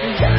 Yeah.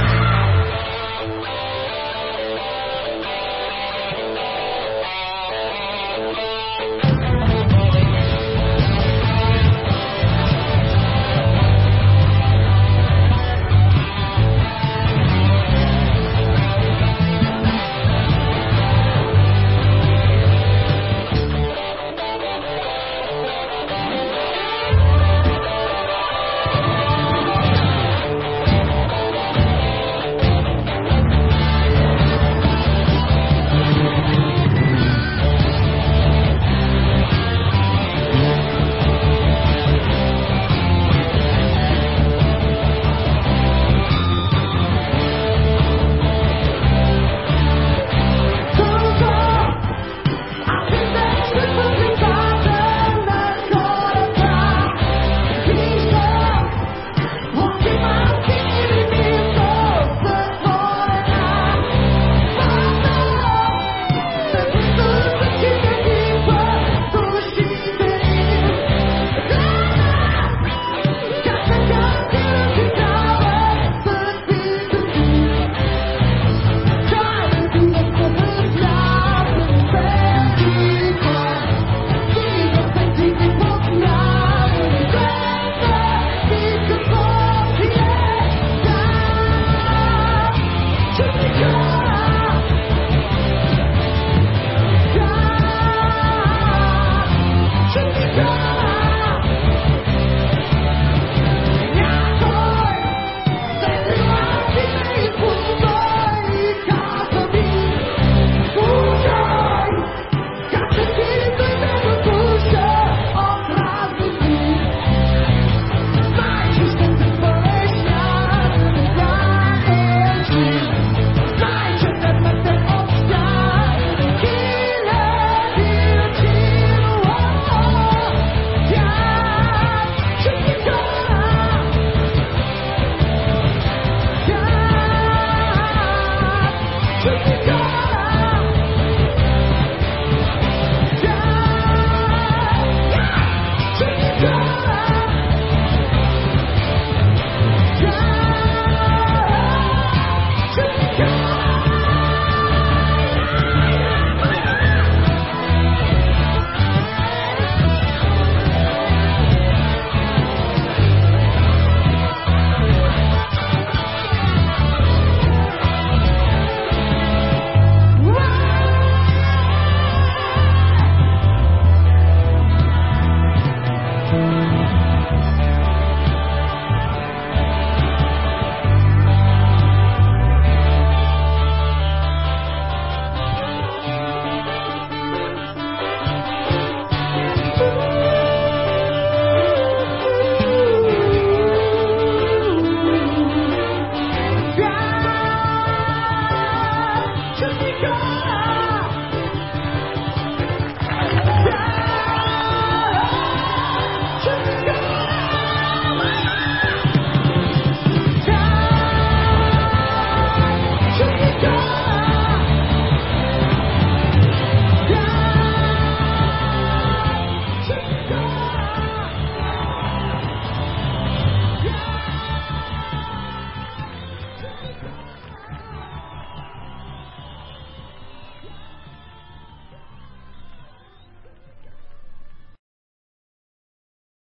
God.